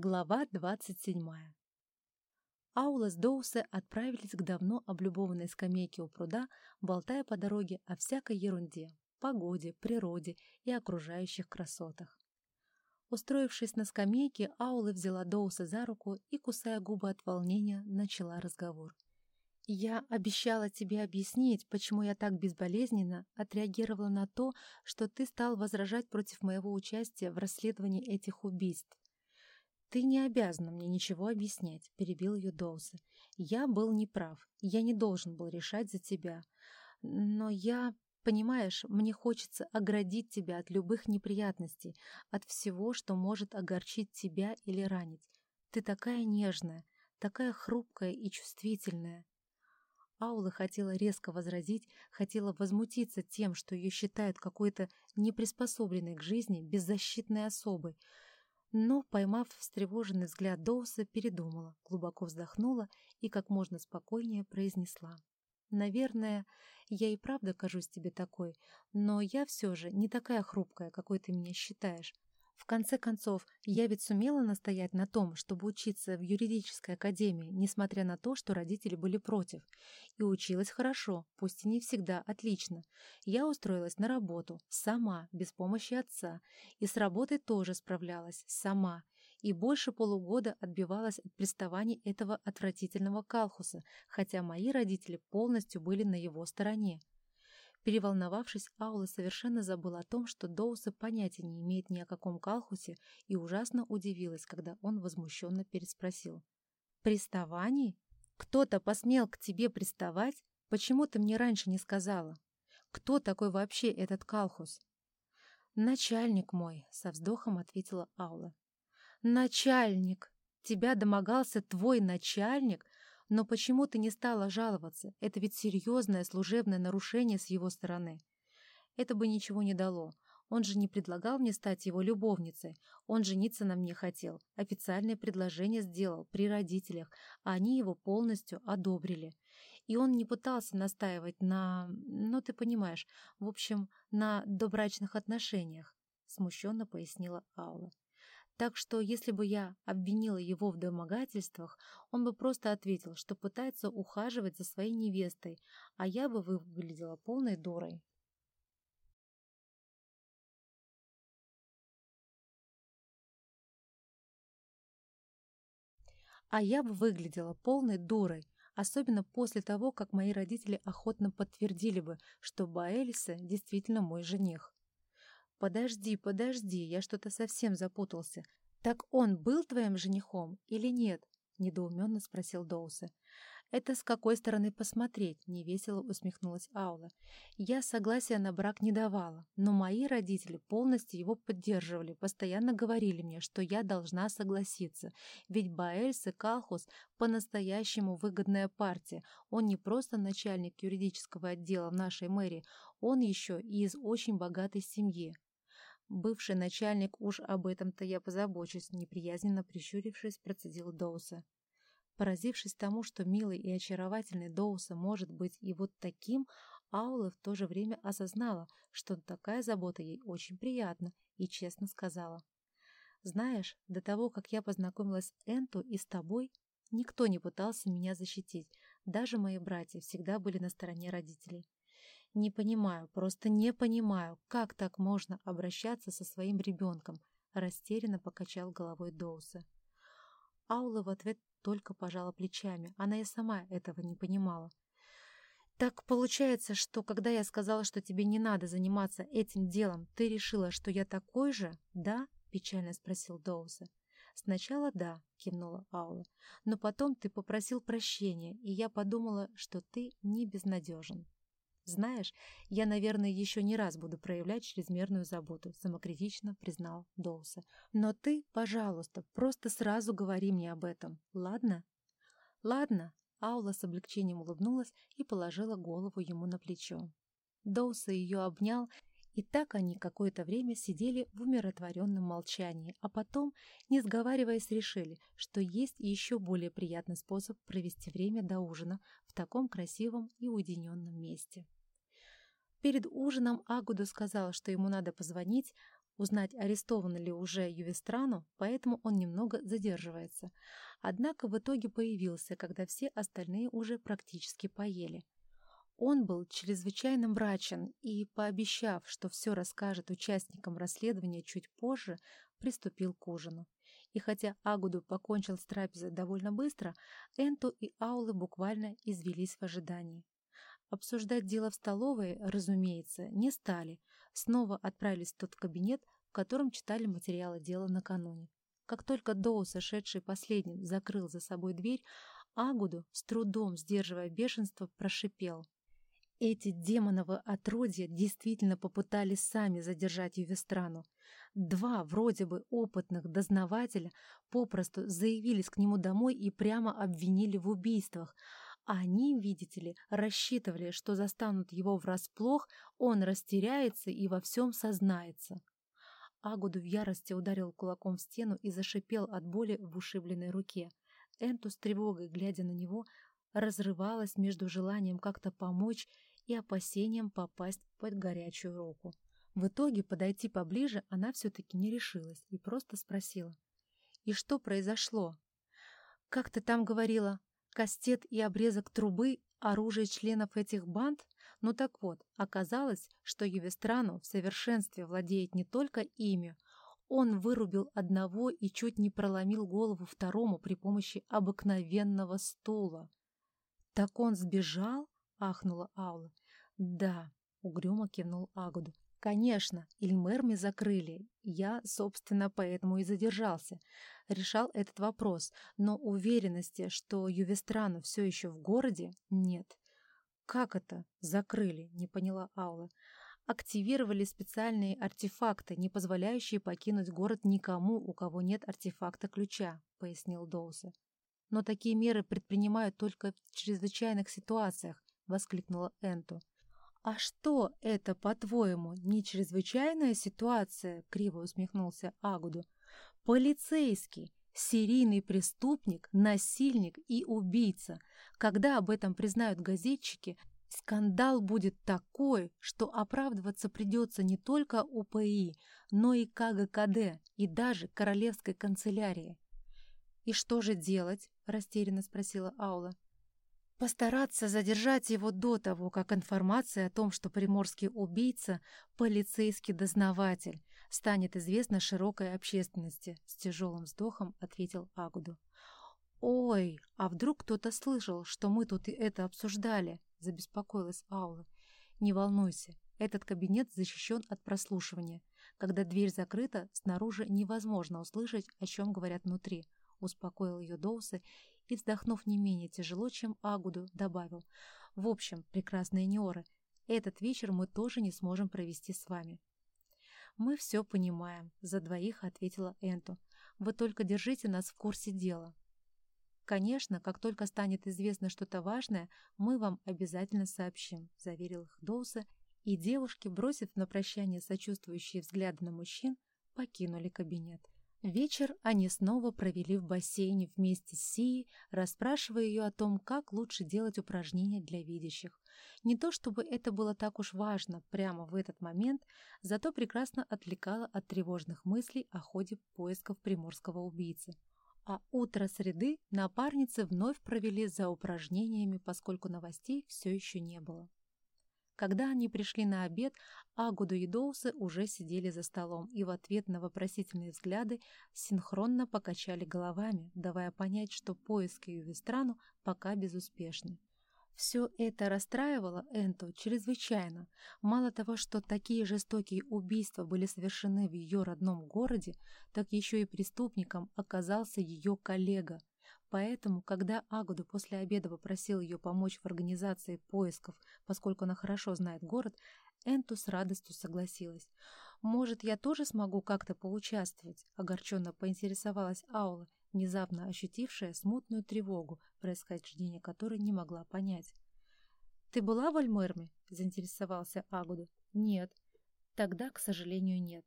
Глава 27. Аула с Доусе отправились к давно облюбованной скамейке у пруда, болтая по дороге о всякой ерунде, погоде, природе и окружающих красотах. Устроившись на скамейке, Аула взяла Доуса за руку и, кусая губы от волнения, начала разговор. «Я обещала тебе объяснить, почему я так безболезненно отреагировала на то, что ты стал возражать против моего участия в расследовании этих убийств. «Ты не обязана мне ничего объяснять», — перебил ее Доуса. «Я был неправ. Я не должен был решать за тебя. Но я, понимаешь, мне хочется оградить тебя от любых неприятностей, от всего, что может огорчить тебя или ранить. Ты такая нежная, такая хрупкая и чувствительная». Аула хотела резко возразить, хотела возмутиться тем, что ее считают какой-то неприспособленной к жизни беззащитной особой, но, поймав встревоженный взгляд Доуса, передумала, глубоко вздохнула и как можно спокойнее произнесла. «Наверное, я и правда кажусь тебе такой, но я все же не такая хрупкая, какой ты меня считаешь. В конце концов, я ведь сумела настоять на том, чтобы учиться в юридической академии, несмотря на то, что родители были против. И училась хорошо, пусть и не всегда отлично. Я устроилась на работу, сама, без помощи отца. И с работой тоже справлялась, сама. И больше полугода отбивалась от приставаний этого отвратительного Калхуса, хотя мои родители полностью были на его стороне. Переволновавшись, Аула совершенно забыла о том, что Доуса понятия не имеет ни о каком Калхусе и ужасно удивилась, когда он возмущенно переспросил. «Приставаний? Кто-то посмел к тебе приставать? Почему ты мне раньше не сказала? Кто такой вообще этот Калхус?» «Начальник мой», — со вздохом ответила Аула. «Начальник! Тебя домогался твой начальник? Но почему ты не стала жаловаться? Это ведь серьезное служебное нарушение с его стороны. Это бы ничего не дало. Он же не предлагал мне стать его любовницей. Он жениться на мне хотел. Официальное предложение сделал при родителях, а они его полностью одобрили. И он не пытался настаивать на... Ну, ты понимаешь, в общем, на добрачных отношениях, смущенно пояснила Аула. Так что, если бы я обвинила его в домогательствах, он бы просто ответил, что пытается ухаживать за своей невестой, а я бы выглядела полной дурой. А я бы выглядела полной дурой, особенно после того, как мои родители охотно подтвердили бы, что Баэльса действительно мой жених. «Подожди, подожди, я что-то совсем запутался. Так он был твоим женихом или нет?» — недоуменно спросил Доуса. «Это с какой стороны посмотреть?» — невесело усмехнулась Аула. «Я согласия на брак не давала, но мои родители полностью его поддерживали, постоянно говорили мне, что я должна согласиться, ведь Баэльс и Калхус по-настоящему выгодная партия. Он не просто начальник юридического отдела в нашей мэрии, он еще и из очень богатой семьи. Бывший начальник уж об этом-то я позабочусь, неприязненно прищурившись, процедил Доуса. Поразившись тому, что милый и очаровательный Доуса может быть и вот таким, Аула в то же время осознала, что такая забота ей очень приятна, и честно сказала. «Знаешь, до того, как я познакомилась с Энту и с тобой, никто не пытался меня защитить, даже мои братья всегда были на стороне родителей. Не понимаю, просто не понимаю, как так можно обращаться со своим ребенком, растерянно покачал головой Доуса. Аула в ответ только пожала плечами, она и сама этого не понимала. «Так получается, что когда я сказала, что тебе не надо заниматься этим делом, ты решила, что я такой же, да?» — печально спросил Доуса. «Сначала да», — кивнула Аула, «но потом ты попросил прощения, и я подумала, что ты не безнадежен». «Знаешь, я, наверное, еще не раз буду проявлять чрезмерную заботу», — самокритично признал Доуса. «Но ты, пожалуйста, просто сразу говори мне об этом, ладно?» «Ладно», — Аула с облегчением улыбнулась и положила голову ему на плечо. Доуса ее обнял, и так они какое-то время сидели в умиротворенном молчании, а потом, не сговариваясь, решили, что есть еще более приятный способ провести время до ужина в таком красивом и уединенном месте. Перед ужином Агуду сказал, что ему надо позвонить узнать, арестован ли уже Ювестрану, поэтому он немного задерживается. Однако в итоге появился, когда все остальные уже практически поели. Он был чрезвычайно мрачен и, пообещав, что все расскажет участникам расследования чуть позже, приступил к ужину. И хотя Агуду покончил с трапезой довольно быстро, Энту и Аулы буквально извелись в ожидании. Обсуждать дело в столовой, разумеется, не стали. Снова отправились в тот кабинет, в котором читали материалы дела накануне. Как только Доу, сошедший последним, закрыл за собой дверь, Агуду, с трудом сдерживая бешенство, прошипел. Эти демоновы отродья действительно попытались сами задержать Ювестрану. Два вроде бы опытных дознавателя попросту заявились к нему домой и прямо обвинили в убийствах. Они, видите ли, рассчитывали, что застанут его врасплох, он растеряется и во всем сознается. Агуду в ярости ударил кулаком в стену и зашипел от боли в ушибленной руке. Энту с тревогой, глядя на него, разрывалась между желанием как-то помочь и опасением попасть под горячую руку. В итоге подойти поближе она все-таки не решилась и просто спросила. «И что произошло?» «Как ты там говорила? Кастет и обрезок трубы — оружие членов этих банд? Ну так вот, оказалось, что Ювестрану в совершенстве владеет не только ими, он вырубил одного и чуть не проломил голову второму при помощи обыкновенного стула. «Так он сбежал?» — ахнула Аула. «Да», — угрюмо кивнул Агуду. «Конечно, Ильмерми закрыли. Я, собственно, поэтому и задержался. Решал этот вопрос, но уверенности, что Ювестрану все еще в городе, нет». «Как это? Закрыли?» — не поняла Аула. «Активировали специальные артефакты, не позволяющие покинуть город никому, у кого нет артефакта ключа», — пояснил Доуса. «Но такие меры предпринимают только в чрезвычайных ситуациях», — воскликнула Энту. «А что это, по-твоему, не чрезвычайная ситуация?» — криво усмехнулся Агуду. «Полицейский, серийный преступник, насильник и убийца. Когда об этом признают газетчики, скандал будет такой, что оправдываться придется не только УПИ, но и КГКД, и даже Королевской канцелярии». «И что же делать?» — растерянно спросила Аула. Постараться задержать его до того, как информация о том, что приморский убийца – полицейский дознаватель, станет известна широкой общественности, с тяжелым вздохом ответил Агуду. «Ой, а вдруг кто-то слышал, что мы тут это обсуждали?» – забеспокоилась Аула. «Не волнуйся, этот кабинет защищен от прослушивания. Когда дверь закрыта, снаружи невозможно услышать, о чем говорят внутри», – успокоил ее Доуса и, вздохнув не менее тяжело, чем Агуду, добавил. «В общем, прекрасные Неоры, этот вечер мы тоже не сможем провести с вами». «Мы все понимаем», — за двоих ответила Энту. «Вы только держите нас в курсе дела». «Конечно, как только станет известно что-то важное, мы вам обязательно сообщим», — заверил их Доуса, и девушки, бросив на прощание сочувствующие взгляды на мужчин, покинули кабинет. Вечер они снова провели в бассейне вместе с Сией, расспрашивая ее о том, как лучше делать упражнения для видящих. Не то чтобы это было так уж важно прямо в этот момент, зато прекрасно отвлекало от тревожных мыслей о ходе поисков приморского убийцы. А утро среды напарницы вновь провели за упражнениями, поскольку новостей все еще не было. Когда они пришли на обед, Агуду и Доусы уже сидели за столом и в ответ на вопросительные взгляды синхронно покачали головами, давая понять, что поиски Ювестрану пока безуспешны. Все это расстраивало Энту чрезвычайно. Мало того, что такие жестокие убийства были совершены в ее родном городе, так еще и преступником оказался ее коллега, Поэтому, когда Агуду после обеда попросил ее помочь в организации поисков, поскольку она хорошо знает город, Энту с радостью согласилась. «Может, я тоже смогу как-то поучаствовать?» — огорченно поинтересовалась Аула, внезапно ощутившая смутную тревогу, происхождение которой не могла понять. «Ты была в Альмерме?» — заинтересовался Агуду. «Нет». «Тогда, к сожалению, нет».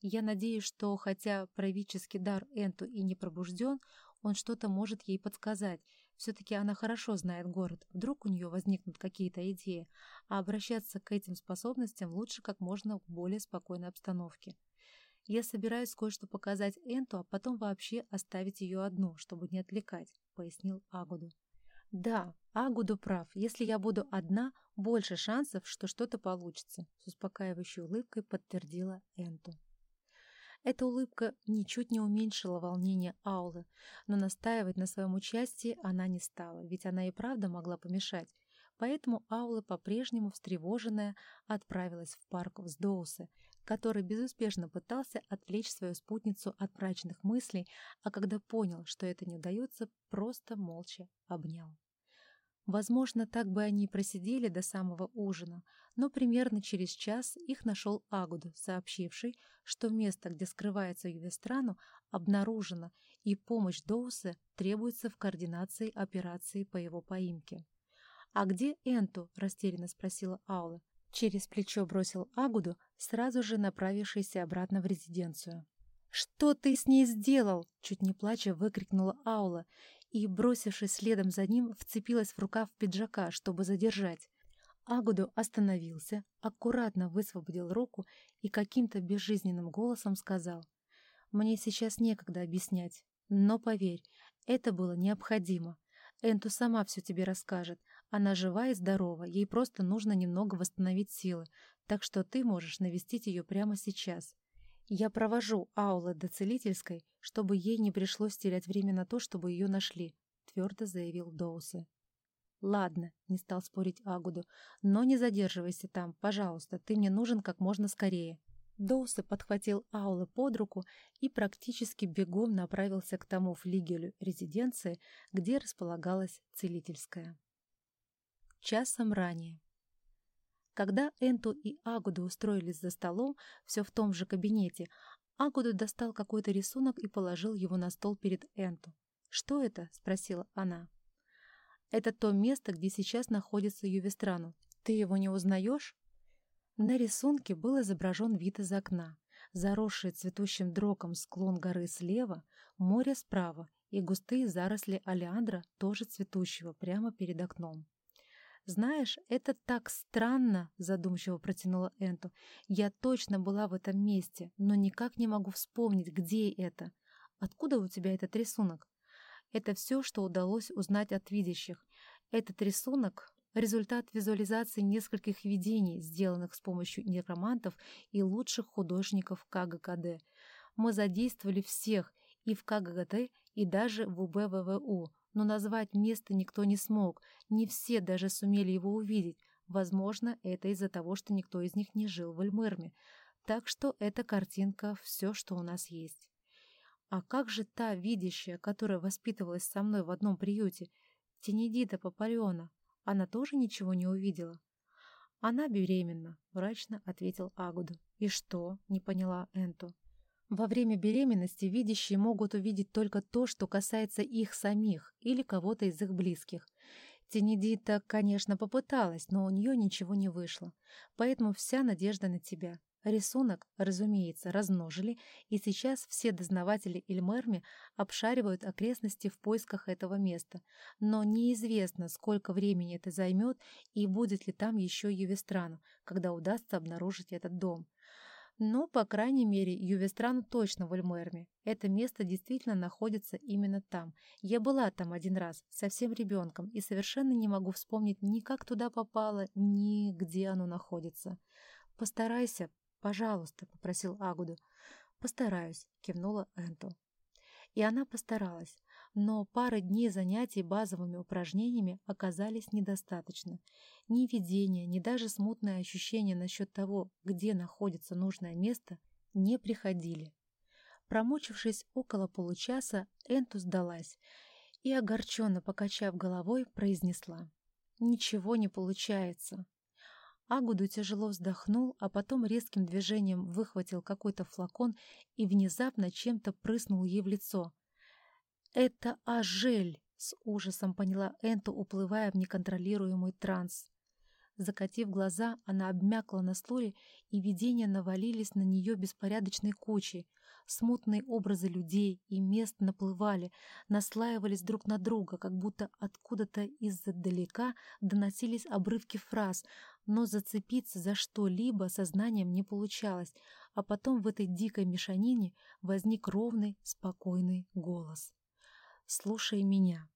Я надеюсь, что, хотя правительский дар Энту и не пробужден, он что-то может ей подсказать. Все-таки она хорошо знает город. Вдруг у нее возникнут какие-то идеи. А обращаться к этим способностям лучше как можно в более спокойной обстановке. Я собираюсь кое-что показать Энту, а потом вообще оставить ее одну, чтобы не отвлекать», — пояснил Агуду. «Да, Агуду прав. Если я буду одна, больше шансов, что что-то получится», — с успокаивающей улыбкой подтвердила Энту. Эта улыбка ничуть не уменьшила волнение Аулы, но настаивать на своем участии она не стала, ведь она и правда могла помешать. Поэтому Аула, по-прежнему встревоженная, отправилась в парк в Сдоусе, который безуспешно пытался отвлечь свою спутницу от мрачных мыслей, а когда понял, что это не удается, просто молча обнял. Возможно, так бы они и просидели до самого ужина, но примерно через час их нашел Агуду, сообщивший, что место, где скрывается Ювестрану, обнаружено, и помощь Доуса требуется в координации операции по его поимке. «А где Энту?» — растерянно спросила Аула. Через плечо бросил Агуду, сразу же направившийся обратно в резиденцию. «Что ты с ней сделал?» — чуть не плача выкрикнула Аула и, бросившись следом за ним, вцепилась в рукав пиджака, чтобы задержать. Агуду остановился, аккуратно высвободил руку и каким-то безжизненным голосом сказал, «Мне сейчас некогда объяснять, но поверь, это было необходимо. Энту сама все тебе расскажет. Она жива и здорова, ей просто нужно немного восстановить силы, так что ты можешь навестить ее прямо сейчас. Я провожу Аула до целительской, чтобы ей не пришлось терять время на то, чтобы ее нашли», — твердо заявил Доусы. «Ладно», — не стал спорить Агуду, — «но не задерживайся там, пожалуйста, ты мне нужен как можно скорее». Доусы подхватил Аула под руку и практически бегом направился к тому флигелю резиденции, где располагалась целительская. Часом ранее. Когда Энту и Агуду устроились за столом, все в том же кабинете, Агуду достал какой-то рисунок и положил его на стол перед Энту. «Что это?» — спросила она. «Это то место, где сейчас находится Ювестрану. Ты его не узнаешь?» На рисунке был изображен вид из окна. Заросший цветущим дроком склон горы слева, море справа и густые заросли алиандра, тоже цветущего, прямо перед окном. «Знаешь, это так странно», — задумчиво протянула Энту. «Я точно была в этом месте, но никак не могу вспомнить, где это. Откуда у тебя этот рисунок?» Это все, что удалось узнать от видящих. Этот рисунок — результат визуализации нескольких видений, сделанных с помощью некромантов и лучших художников КГКД. Мы задействовали всех и в КГКД, и даже в УБВВУ, но назвать место никто не смог, не все даже сумели его увидеть. Возможно, это из-за того, что никто из них не жил в Эльмерме. Так что эта картинка — все, что у нас есть. А как же та видящая, которая воспитывалась со мной в одном приюте, Тенедита Папалеона? Она тоже ничего не увидела? Она беременна, мрачно ответил Агуду. И что? Не поняла Энту. Во время беременности видящие могут увидеть только то, что касается их самих или кого-то из их близких. Тенедита, конечно, попыталась, но у нее ничего не вышло. Поэтому вся надежда на тебя. Рисунок, разумеется, размножили, и сейчас все дознаватели Ильмерми обшаривают окрестности в поисках этого места. Но неизвестно, сколько времени это займет и будет ли там еще Ювестрану, когда удастся обнаружить этот дом. Но, по крайней мере, Ювестрану точно в Эльмерме. Это место действительно находится именно там. Я была там один раз, совсем ребенком, и совершенно не могу вспомнить ни как туда попала, ни где оно находится. «Постарайся, пожалуйста», — попросил Агуду. «Постараюсь», — кивнула Энту. И она постаралась но пары дней занятий базовыми упражнениями оказались недостаточно. Ни видения, ни даже смутное ощущение насчет того, где находится нужное место, не приходили. Промучившись около получаса, Энту сдалась и, огорченно покачав головой, произнесла. «Ничего не получается». Агуду тяжело вздохнул, а потом резким движением выхватил какой-то флакон и внезапно чем-то прыснул ей в лицо. «Это Ажель!» — с ужасом поняла Энту, уплывая в неконтролируемый транс. Закатив глаза, она обмякла на стуле, и видения навалились на нее беспорядочной кучей. Смутные образы людей и мест наплывали, наслаивались друг на друга, как будто откуда-то из-далека доносились обрывки фраз, но зацепиться за что-либо сознанием не получалось, а потом в этой дикой мешанине возник ровный, спокойный голос. «Слушай меня.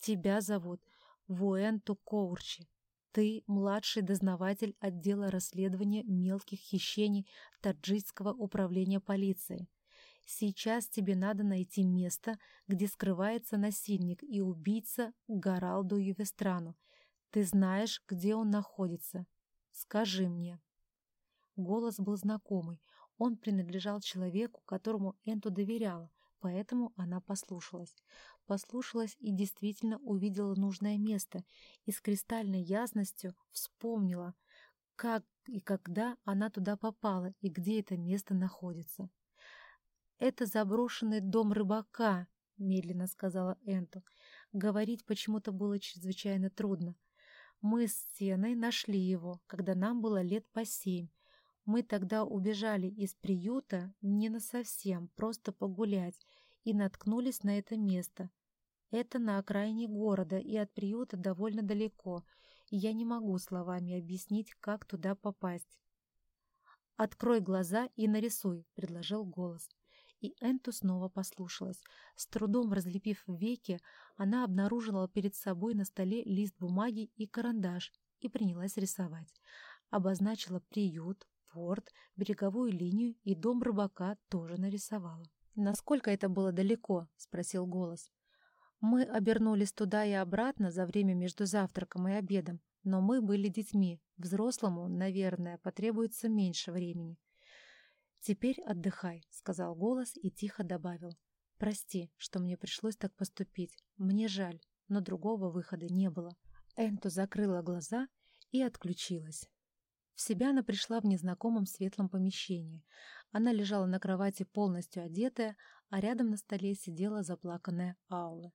Тебя зовут Вуэнту Коурчи. Ты младший дознаватель отдела расследования мелких хищений Таджикского управления полиции. Сейчас тебе надо найти место, где скрывается насильник и убийца Гаралду Ювестрану. Ты знаешь, где он находится. Скажи мне. Голос был знакомый. Он принадлежал человеку, которому Энту доверяла, поэтому она послушалась послушалась и действительно увидела нужное место и с кристальной ясностью вспомнила, как и когда она туда попала и где это место находится. «Это заброшенный дом рыбака», — медленно сказала Энту. Говорить почему-то было чрезвычайно трудно. Мы с Сеной нашли его, когда нам было лет по семь. Мы тогда убежали из приюта не на совсем, просто погулять, и наткнулись на это место. Это на окраине города и от приюта довольно далеко, и я не могу словами объяснить, как туда попасть. «Открой глаза и нарисуй», — предложил голос. И Энту снова послушалась. С трудом разлепив веки, она обнаружила перед собой на столе лист бумаги и карандаш и принялась рисовать. Обозначила приют, порт, береговую линию и дом рыбака тоже нарисовала. «Насколько это было далеко?» — спросил голос. Мы обернулись туда и обратно за время между завтраком и обедом, но мы были детьми. Взрослому, наверное, потребуется меньше времени. «Теперь отдыхай», — сказал голос и тихо добавил. «Прости, что мне пришлось так поступить. Мне жаль, но другого выхода не было». Энту закрыла глаза и отключилась. В себя она пришла в незнакомом светлом помещении. Она лежала на кровати полностью одетая, а рядом на столе сидела заплаканная Аула.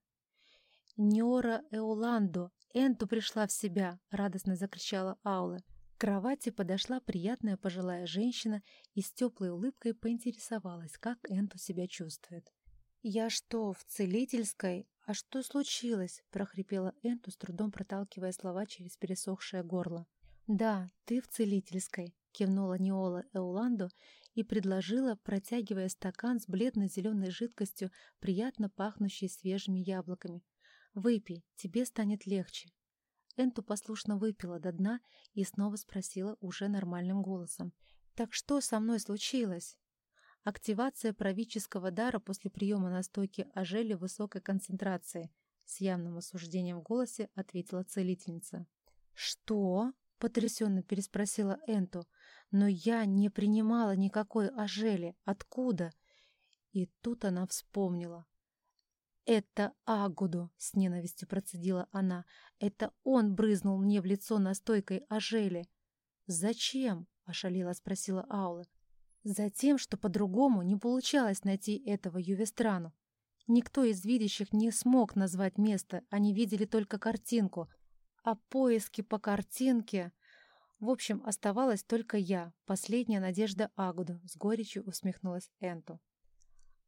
«Неора Эоландо! Энту пришла в себя!» — радостно закричала Аула. К кровати подошла приятная пожилая женщина и с теплой улыбкой поинтересовалась, как Энту себя чувствует. «Я что, в целительской? А что случилось?» — прохрипела Энту, с трудом проталкивая слова через пересохшее горло. «Да, ты в целительской», — кивнула Неола Эуландо и предложила, протягивая стакан с бледно-зеленой жидкостью, приятно пахнущей свежими яблоками. «Выпей, тебе станет легче». Энту послушно выпила до дна и снова спросила уже нормальным голосом. «Так что со мной случилось?» Активация правительского дара после приема настойки ожели высокой концентрации. С явным осуждением в голосе ответила целительница. «Что?» Потрясенно переспросила Энту. «Но я не принимала никакой ожели. Откуда?» И тут она вспомнила. «Это Агуду!» — с ненавистью процедила она. «Это он брызнул мне в лицо настойкой ожели!» «Зачем?» — ошалила спросила Аула. «Затем, что по-другому не получалось найти этого Ювестрану. Никто из видящих не смог назвать место, они видели только картинку, а поиски по картинке... В общем, оставалась только я, последняя надежда Агуду, с горечью усмехнулась Энту.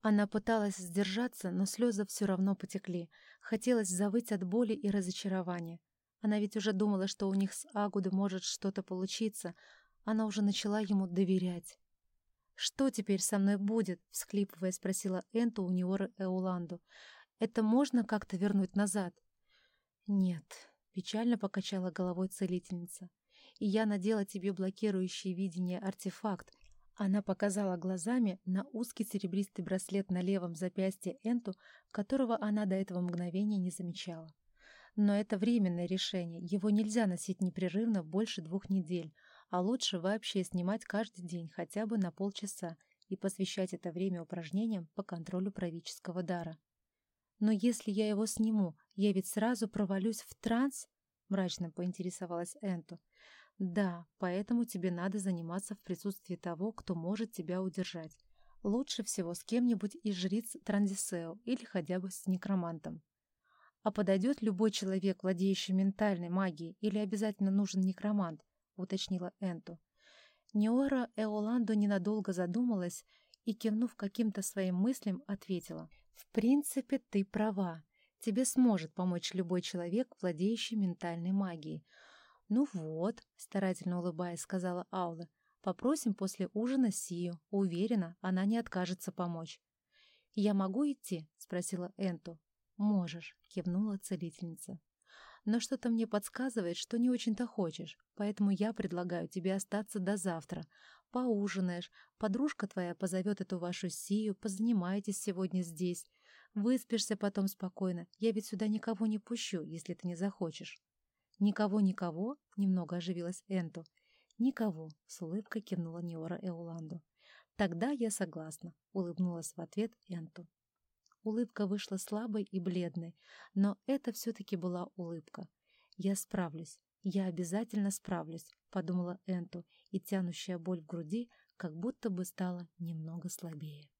Она пыталась сдержаться, но слезы все равно потекли. Хотелось завыть от боли и разочарования. Она ведь уже думала, что у них с Агуду может что-то получиться. Она уже начала ему доверять. «Что теперь со мной будет?» — всхлипывая спросила Энту у Неоры Эуланду. «Это можно как-то вернуть назад?» «Нет», Печально покачала головой целительница. «И я надела тебе блокирующий видение артефакт». Она показала глазами на узкий серебристый браслет на левом запястье Энту, которого она до этого мгновения не замечала. Но это временное решение, его нельзя носить непрерывно больше двух недель, а лучше вообще снимать каждый день хотя бы на полчаса и посвящать это время упражнениям по контролю правительского дара. «Но если я его сниму, я ведь сразу провалюсь в транс?» — мрачно поинтересовалась Энту. «Да, поэтому тебе надо заниматься в присутствии того, кто может тебя удержать. Лучше всего с кем-нибудь из жриц Транзисео или хотя бы с некромантом. А подойдет любой человек, владеющий ментальной магией, или обязательно нужен некромант?» — уточнила Энту. Неора Эоландо ненадолго задумалась и, кивнув каким-то своим мыслям, ответила. «В принципе, ты права. Тебе сможет помочь любой человек, владеющий ментальной магией». «Ну вот», — старательно улыбаясь, сказала Аула, «попросим после ужина Сию. Уверена, она не откажется помочь». «Я могу идти?» — спросила Энту. «Можешь», — кивнула целительница. «Но что-то мне подсказывает, что не очень-то хочешь, поэтому я предлагаю тебе остаться до завтра. Поужинаешь, подружка твоя позовет эту вашу Сию, позанимаетесь сегодня здесь. Выспишься потом спокойно, я ведь сюда никого не пущу, если ты не захочешь». «Никого-никого?» — немного оживилась Энту. «Никого», — с улыбкой кивнула Неора Эуланду. «Тогда я согласна», — улыбнулась в ответ Энту. Улыбка вышла слабой и бледной, но это все-таки была улыбка. «Я справлюсь, я обязательно справлюсь», — подумала Энту, и тянущая боль в груди как будто бы стала немного слабее.